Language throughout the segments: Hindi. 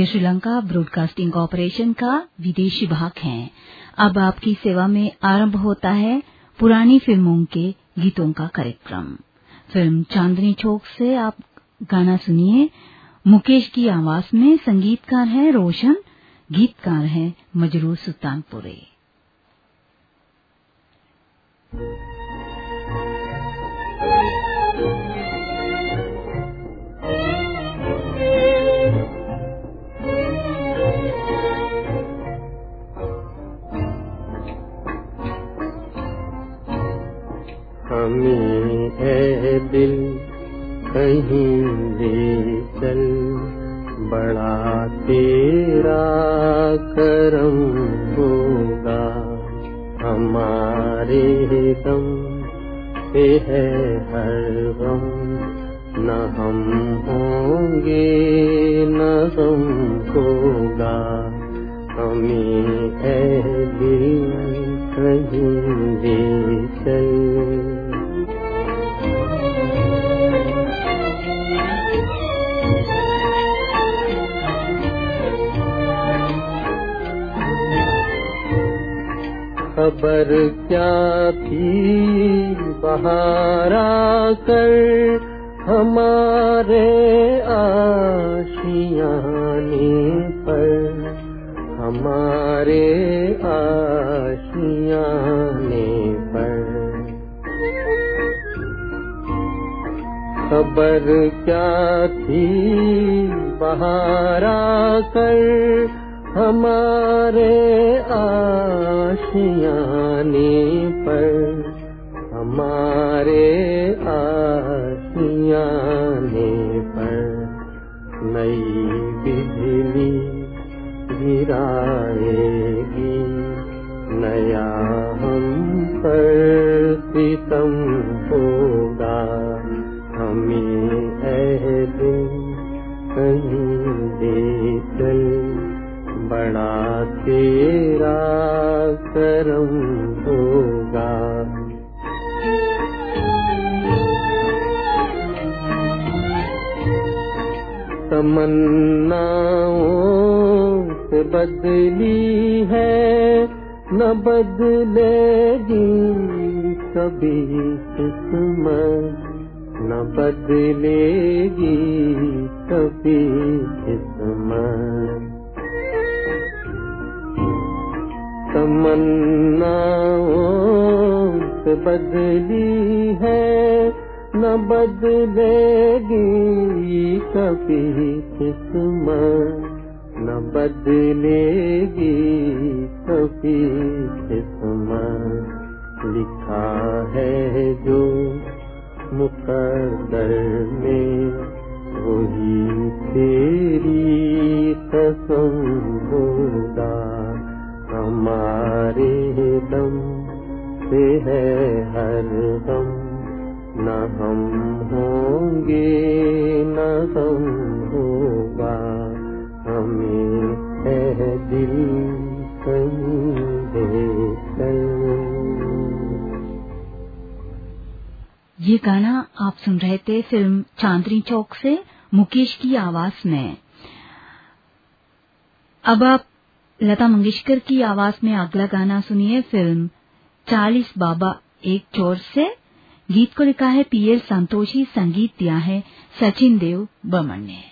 ये श्रीलंका ब्रॉडकास्टिंग कॉरपोरेशन का विदेशी भाग है। अब आपकी सेवा में आरंभ होता है पुरानी फ़िल्मों के गीतों का कार्यक्रम। फ़िल्म चांदनी चौक से आप गाना सुनिए। मुकेश की आवाज़ में संगीतकार है रोशन, गीतकार है मजरूर सुल्तानपुरे। हमें है दिल कहीं ले चल। बड़ा तेरा करम होगा, हमारे दम पे है हर गम। न हम होंगे, न हम होगा, हमें है दिल कहीं ले चल। खबर क्या थी? बहारा कर हमारे आशियाने पर। हमारे आशियाने पर। खबर क्या थी? बहारा कर हमारे आशियाने पर हमारे आशियाने पर नई बिजली गिराएगी नया हम पर सितम बदली है न बदलेगी कभी किस्मत न बदलेगी मुकदर में वही तेरी होगा हमारे दम से है हर दम न हम होंगे, न हम होगा, हमें है दिल गाना आप सुन रहे थे फ़िल्म चांदनी चौक से मुकेश की आवाज़ में। अब आप लता मंगेशकर की आवाज़ में अगला गाना सुनिए, फ़िल्म चालीस बाबा एक चोर से। गीत को लिखा है पीएल संतोषी, संगीत दिया है सचिन देव बमन ने।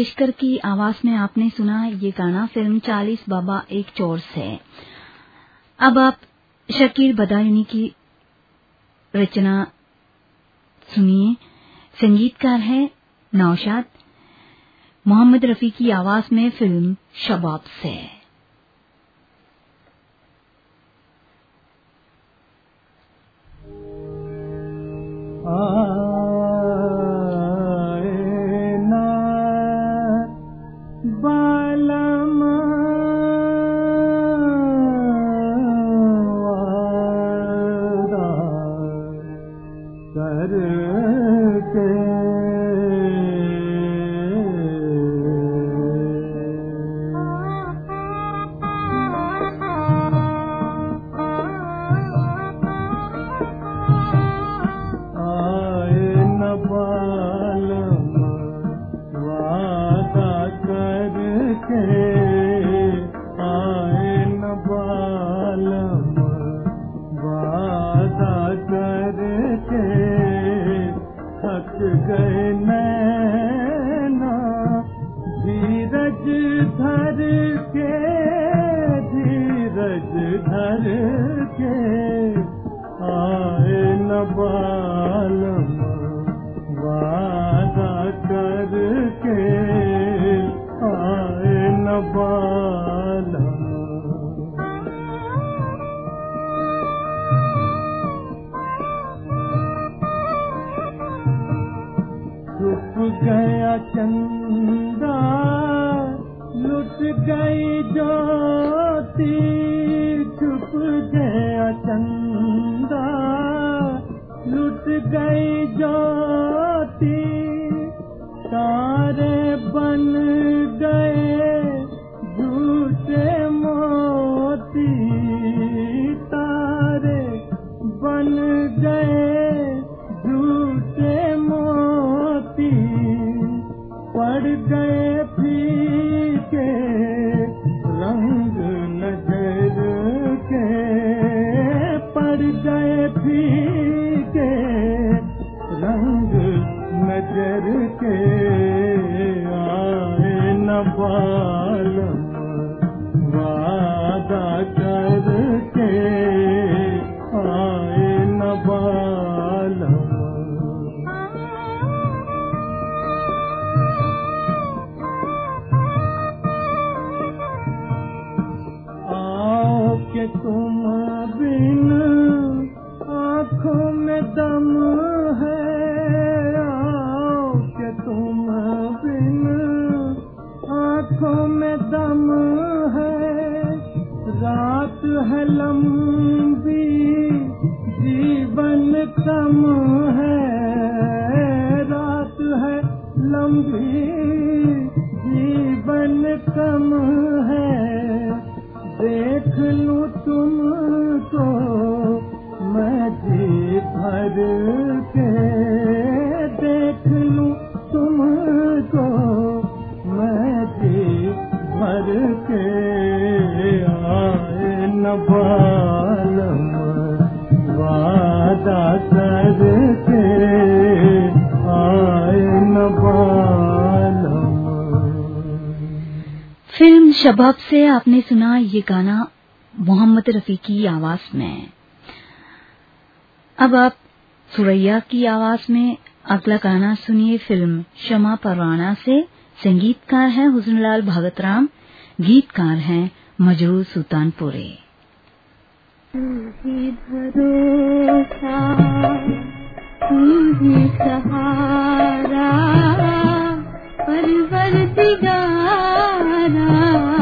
मंगेशकर की आवाज़ में आपने सुना ये गाना, फ़िल्म चालीस बाबा एक चोर से। अब आप शकीर बदायूनी की रचना सुनिए। संगीतकार है नौशाद। मोहम्मद रफी की आवाज़ में फ़िल्म शबाब से। आँखों में दम है। रात है लंबी जीवन कम है। फ़िल्म आपसे आपने सुना ये गाना मोहम्मद रफी की आवाज़ में। अब आप सुरैया की आवाज़ में अगला गाना सुनिए फ़िल्म शमा परवाना से। संगीतकार हैं हुसनलाल भगतराम, गीतकार हैं मजरू सुल्तानपुरे। सहारा परवर दिगारा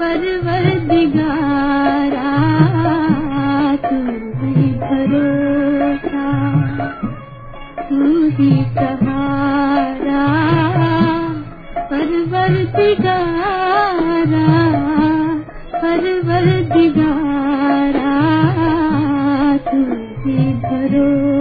परवर दिगारा तू ही भरोसा।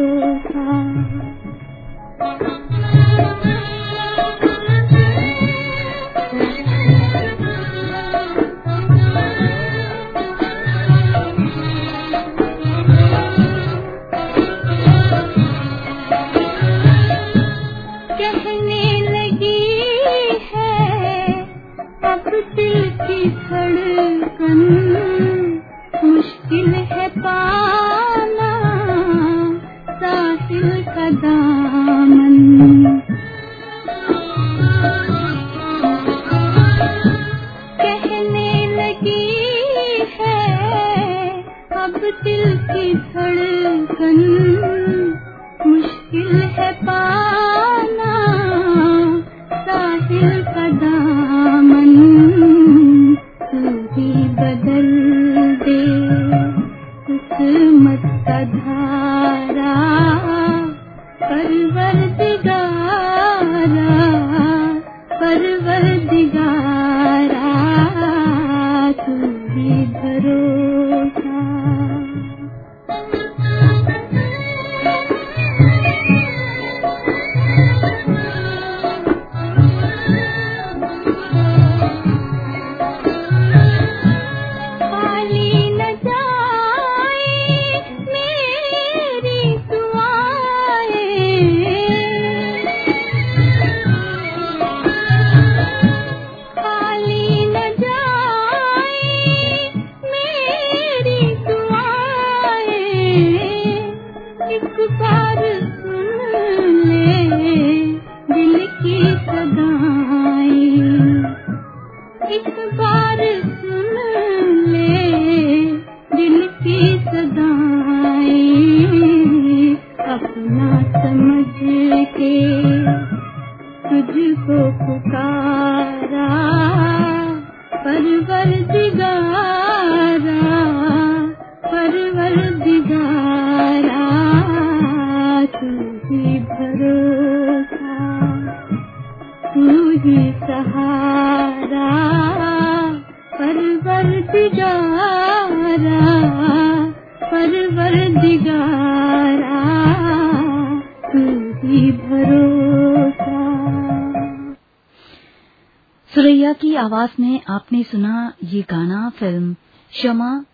सुरैया की आवाज़ में आपने सुना ये गाना फ़िल्म शमा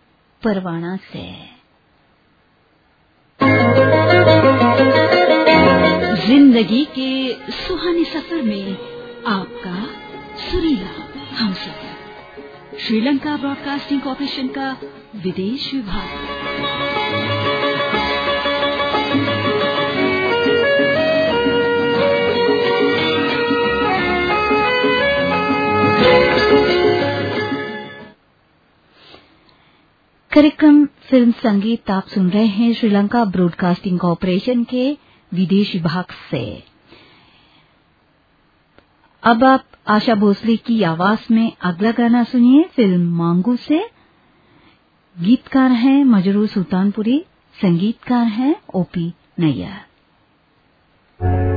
परवाना से। ज़िंदगी के सुहाने सफ़र में आपका सुरीला हम सफ़र श्रीलंका ब्रॉडकास्टिंग कॉरपोरेशन का विदेश विभाग। कार्यक्रम फ़िल्म संगीत आप सुन रहे हैं श्रीलंका ब्रॉडकास्टिंग कॉरपोरेशन के विदेश विभाग से। अब आप आशा भोसले की आवाज़ में अगला गाना सुनिए, फ़िल्म मांगू से। गीतकार हैं मजरू सुल्तानपुरी, संगीतकार हैं ओपी नैयर।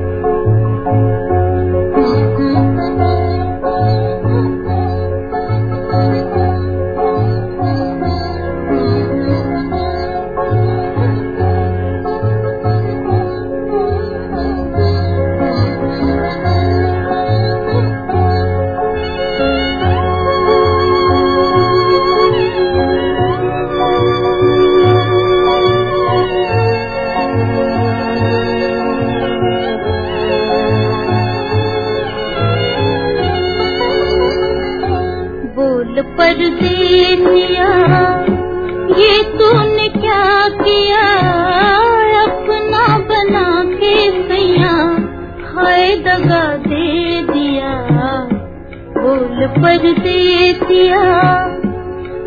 ये तूने क्या किया? अपना बना के सैया, हाय दगा दे दिया। बोल पर दे दिया।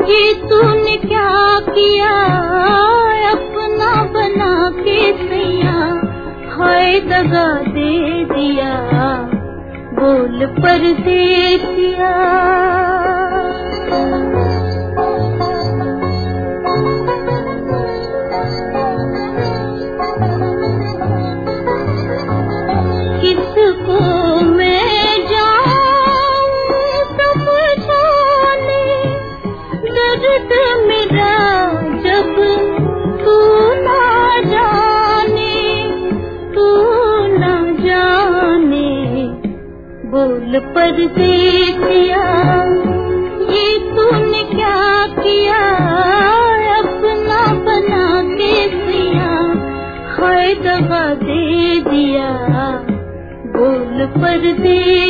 ये तूने क्या किया? अपना बना के सैया, हाय दगा दे दिया। बोल पर दे दिया। बोल पर दे दिया ये तूने क्या किया? अपना बना के दिया। हाय दगा दे दिया। बोल पर दे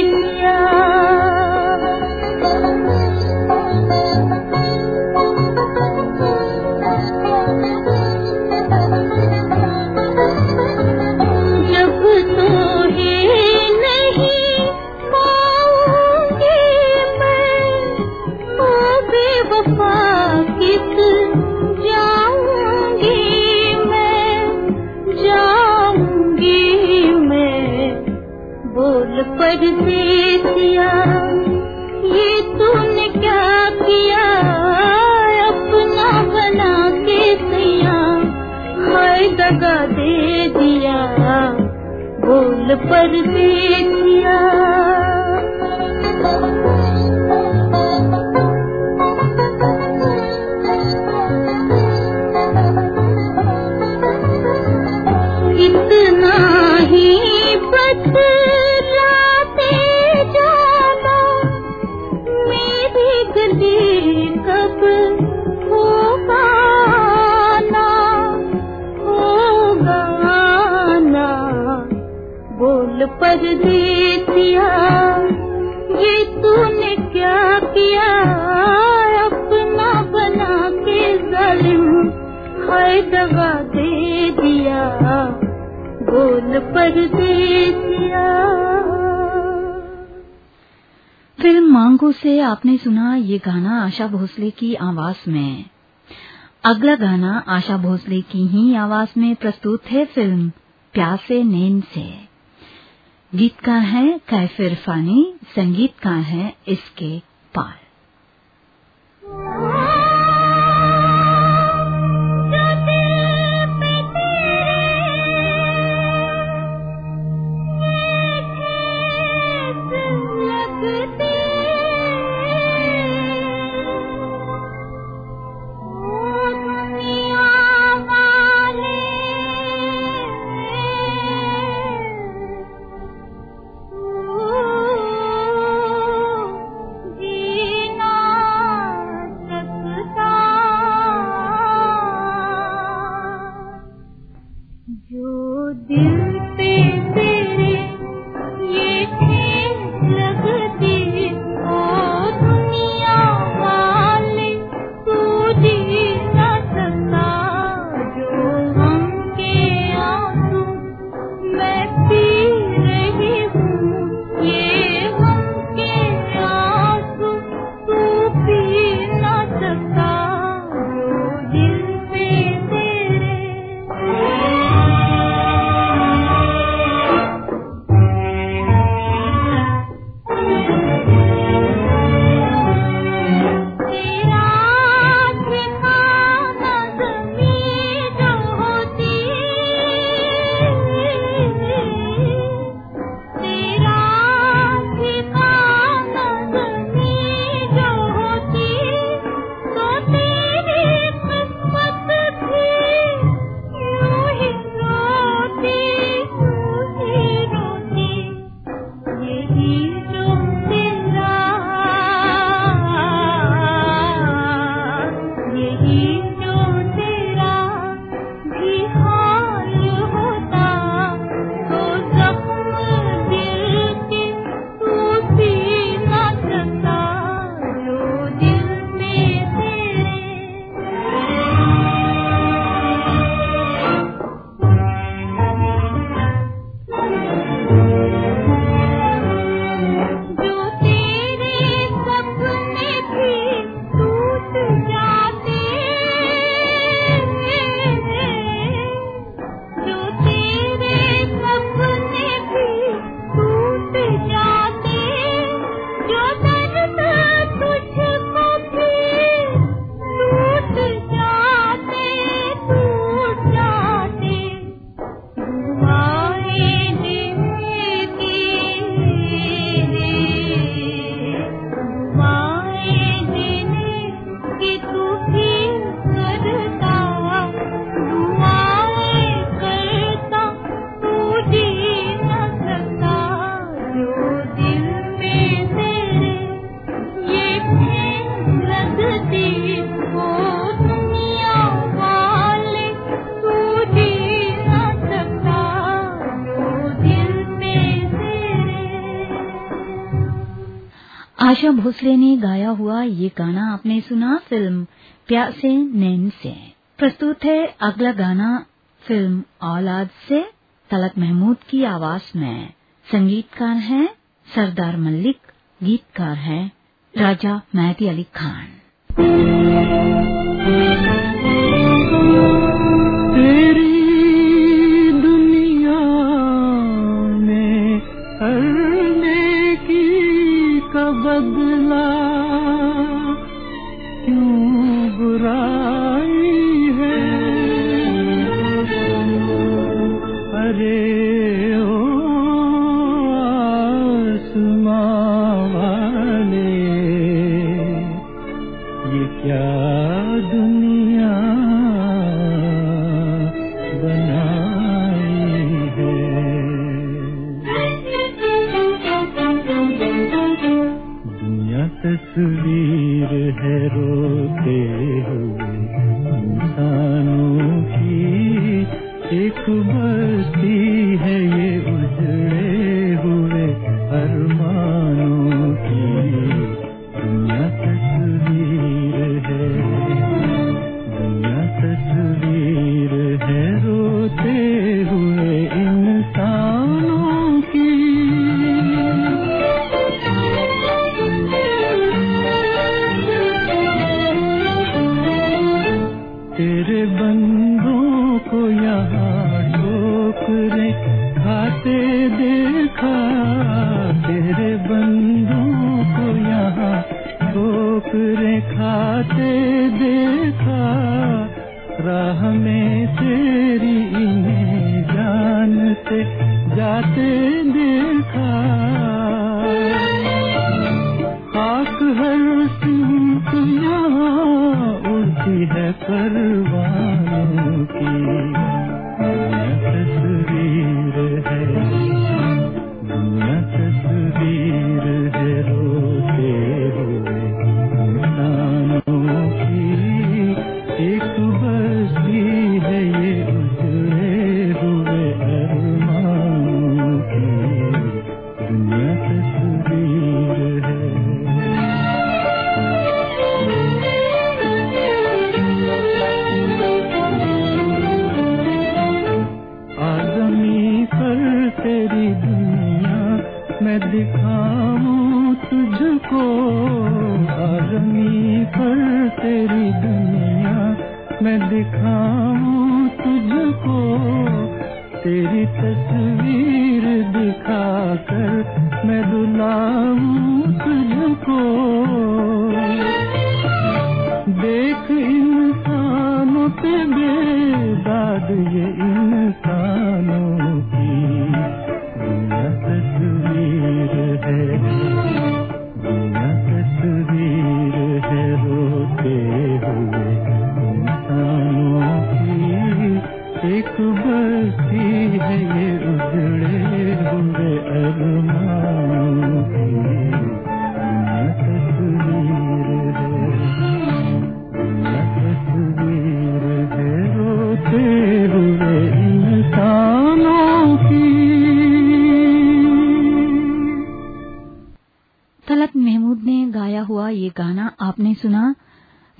पर दे आशा भोसले की आवाज़ में। अगला गाना आशा भोसले की ही आवाज़ में प्रस्तुत है फ़िल्म प्यासे नैन से। गीतकार है कैफिर फानी संगीतकार है इसके पाल भोसले ने गाया हुआ ये गाना आपने सुना, फ़िल्म प्यासे नैन से। प्रस्तुत है अगला गाना, फ़िल्म औलाद से, तलक महमूद की आवाज़ में। संगीतकार हैं सरदार मल्लिक, गीतकार हैं राजा मेहती अली खान। बदला क्यों बुराई तेरे बंदों को यहाँ ठोकरे खाते देखा तेरे बंदों को यहाँ ठोकरे खाते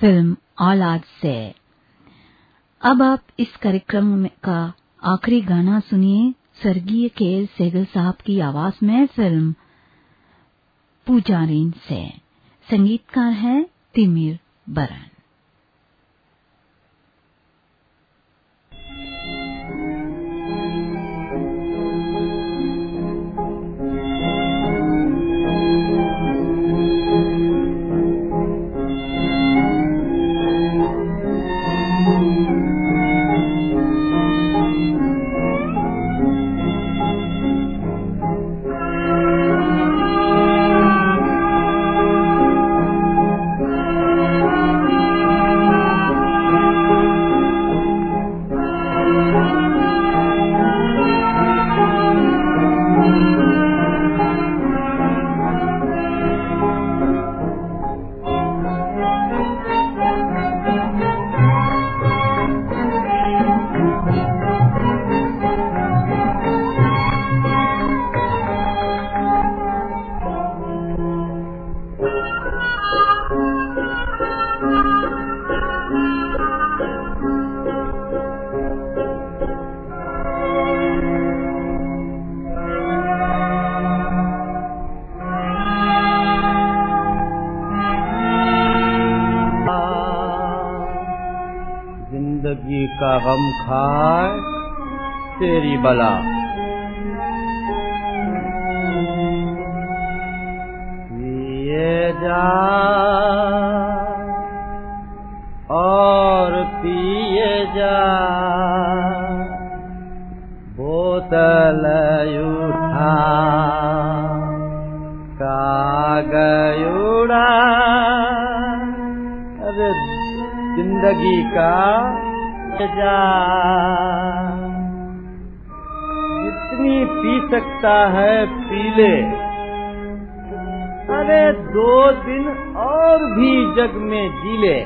फ़िल्म औलाद से। अब आप इस कार्यक्रम का आखिरी गाना सुनिए, स्वर्गीय के सेगल साहब की आवाज़ में फ़िल्म पूजारीन से। संगीतकार है तिमिर बरन। बला पिए जा और पिए जा बोतल उठा कागयुड़ा अरे ज़िंदगी का जा जितनी पी सकता है पी ले अरे दो दिन और भी जग में जी ले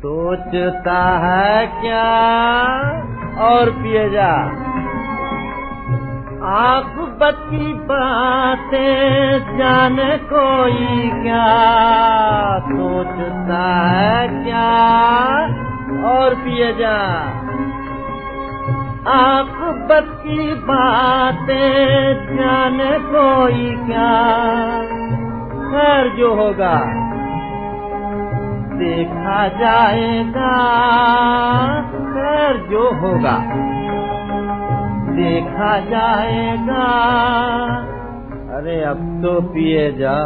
सोचता है क्या? और पिए जा। आप बत्ती बातें जाने कोई क्या सोचता है क्या? और पिए जा। आप बत्ती बातें जाने कोई क्या? खैर, जो होगा। देखा जाएगा। खैर, जो होगा। देखा जाएगा। अरे अब तो पिए जा।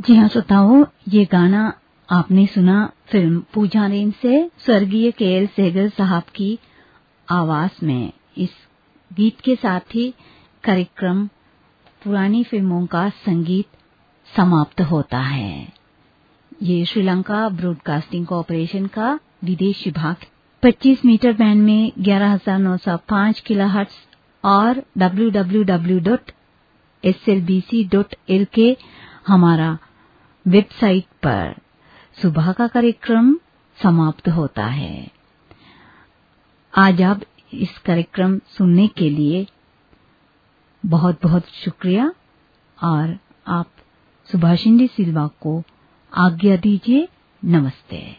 जी हाँ श्रोताओं, ये गाना आपने सुना फ़िल्म पूजा रेन से स्वर्गीय के एल सहगल साहब की आवाज़ में। इस गीत के साथ ही कार्यक्रम, पुरानी फ़िल्मों का संगीत समाप्त होता है। ये श्रीलंका ब्रॉडकास्टिंग कॉरपोरेशन का विदेश विभाग। 25 मीटर बैंड में 11,905 किलोहर्ट्ज और www.slbc.lk हमारा वेबसाइट पर सुबह का कार्यक्रम समाप्त होता है। आज आप इस कार्यक्रम सुनने के लिए बहुत बहुत शुक्रिया और आप सुभाषिंदी सिल्वा को आज्ञा दीजिए नमस्ते।